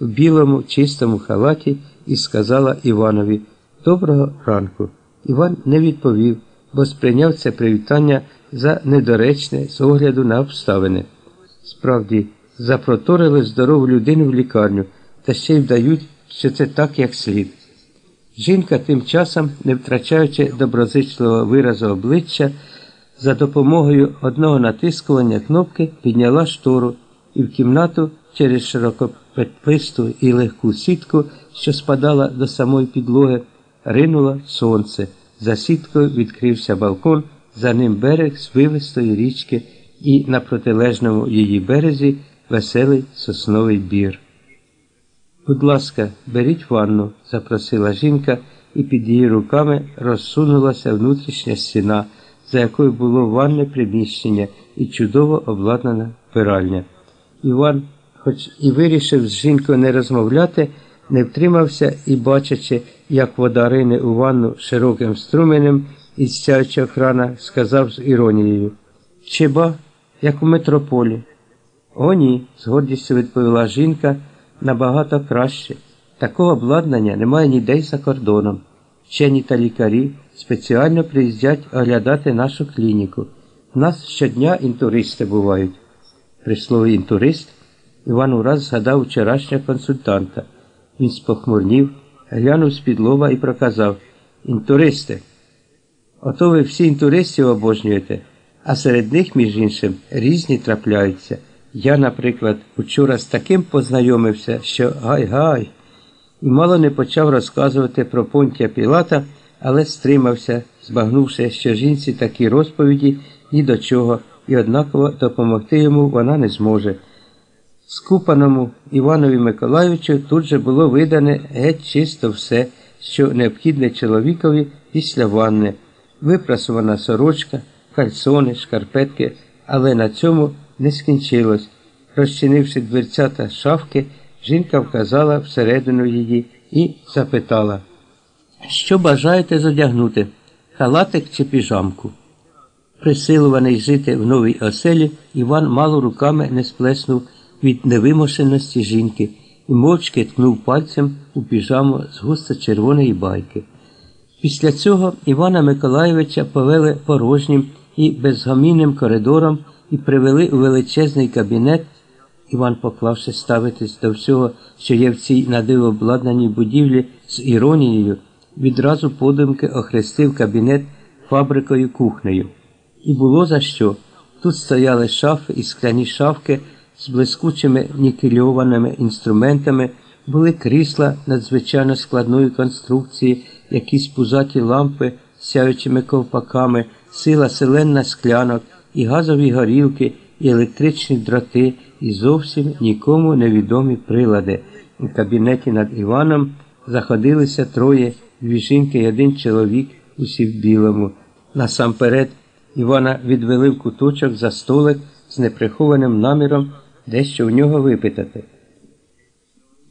в білому чистому халаті і сказала Іванові Доброго ранку. Іван не відповів, бо сприйняв це привітання за недоречне з огляду на обставини. Справді, запроторили здорову людину в лікарню та ще й вдають, що це так, як слід. Жінка тим часом, не втрачаючи доброзичливого виразу обличчя, за допомогою одного натискування кнопки підняла штору і в кімнату через широкопетлисту і легку сітку, що спадала до самої підлоги, ринуло сонце. За сіткою відкрився балкон, за ним берег звивистої річки і на протилежному її березі веселий сосновий бір. Будь ласка, беріть ванну, запросила жінка, і під її руками розсунулася внутрішня стіна, за якою було ванне приміщення і чудово обладнана вбиральня. Іван, хоч і вирішив з жінкою не розмовляти, не втримався і, бачачи, як вода рине у ванну широким струменем із сяючого крана, сказав з іронією Чиба, як у метрополі. О, ні, з гордістю відповіла жінка набагато краще. Такого обладнання немає ніде за кордоном. Вчені та лікарі спеціально приїздять оглядати нашу клініку. У нас щодня інтуристи бувають. При слові інтурист Іван ураз згадав вчорашнього консультанта. Він спохмурнів, глянув з-під лова і проказав Інтуристи. Ото ви всі інтуристів обожнюєте, а серед них, між іншим, різні трапляються. Я, наприклад, учора з таким познайомився, що гай-гай, і мало не почав розказувати про Понтія Пілата, але стримався, збагнувши, що жінці такі розповіді ні до чого, і однаково допомогти йому вона не зможе. Скупаному Іванові Миколайовичу тут же було видане геть чисто все, що необхідне чоловікові після ванни, випрасувана сорочка, кальсони, шкарпетки, але на цьому не скінчилось. Розчинивши дверцята шафки, жінка вказала всередину її і запитала, що бажаєте задягнути, халатик чи піжамку? Присилуваний жити в новій оселі, Іван мало руками не сплеснув від невимушеності жінки і мовчки ткнув пальцем у піжаму з густо червоної байки. Після цього Івана Миколайовича повели порожнім і безгомінним коридором і привели у величезний кабінет. Іван, поклавши ставитись до всього, що є в цій надивообладнаній будівлі з іронією, відразу подумки охрестив кабінет фабрикою кухнею. І було за що. Тут стояли шафи і скляні шафки з блискучими нікельованими інструментами, були крісла надзвичайно складної конструкції, якісь пузаті лампи з сяючими ковпаками, сила селенна склянок, і газові горілки, і електричні дроти, і зовсім нікому невідомі прилади. У кабінеті над Іваном заходилися троє, дві жінки і один чоловік, усі в білому. Насамперед Івана відвели в куточок за столик з неприхованим наміром дещо в нього випитати.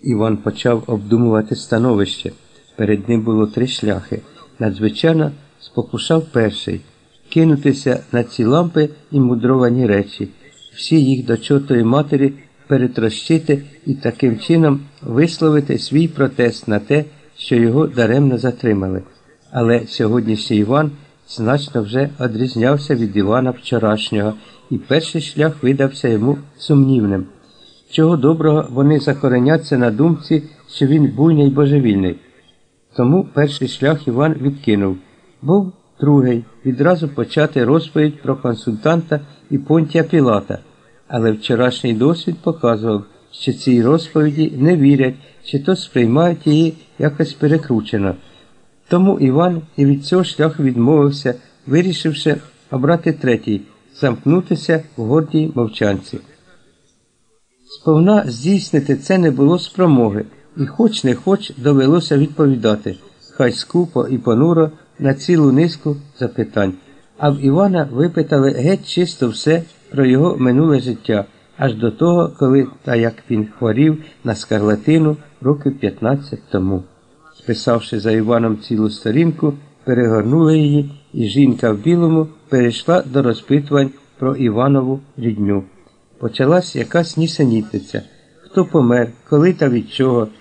Іван почав обдумувати становище. Перед ним було три шляхи. Надзвичайно спокушав перший кинутися на ці лампи і мудровані речі, всі їх до чотої матері перетрощити і таким чином висловити свій протест на те, що його даремно затримали. Але сьогоднішній Іван значно вже одрізнявся від Івана вчорашнього, і перший шлях видався йому сумнівним. Чого доброго вони закореняться на думці, що він буйний божевільний. Тому перший шлях Іван відкинув. Був другий відразу почати розповідь про консультанта і Понтія Пілата, але вчорашній досвід показував, що цій розповіді не вірять, чи то сприймають її якось перекручено. Тому Іван і від цього шляху відмовився, вирішивши обрати третій замкнутися в гордій мовчанці. Сповна здійснити це не було спромоги, і хоч не хоч довелося відповідати, хай скупо і понуро на цілу низку запитань. А в Івана випитали геть чисто все про його минуле життя, аж до того, коли та як він хворів на скарлатину років 15 тому. Списавши за Іваном цілу сторінку, перегорнули її, і жінка в білому перейшла до розпитувань про Іванову рідню. Почалась якась нісенітниця. хто помер, коли та від чого.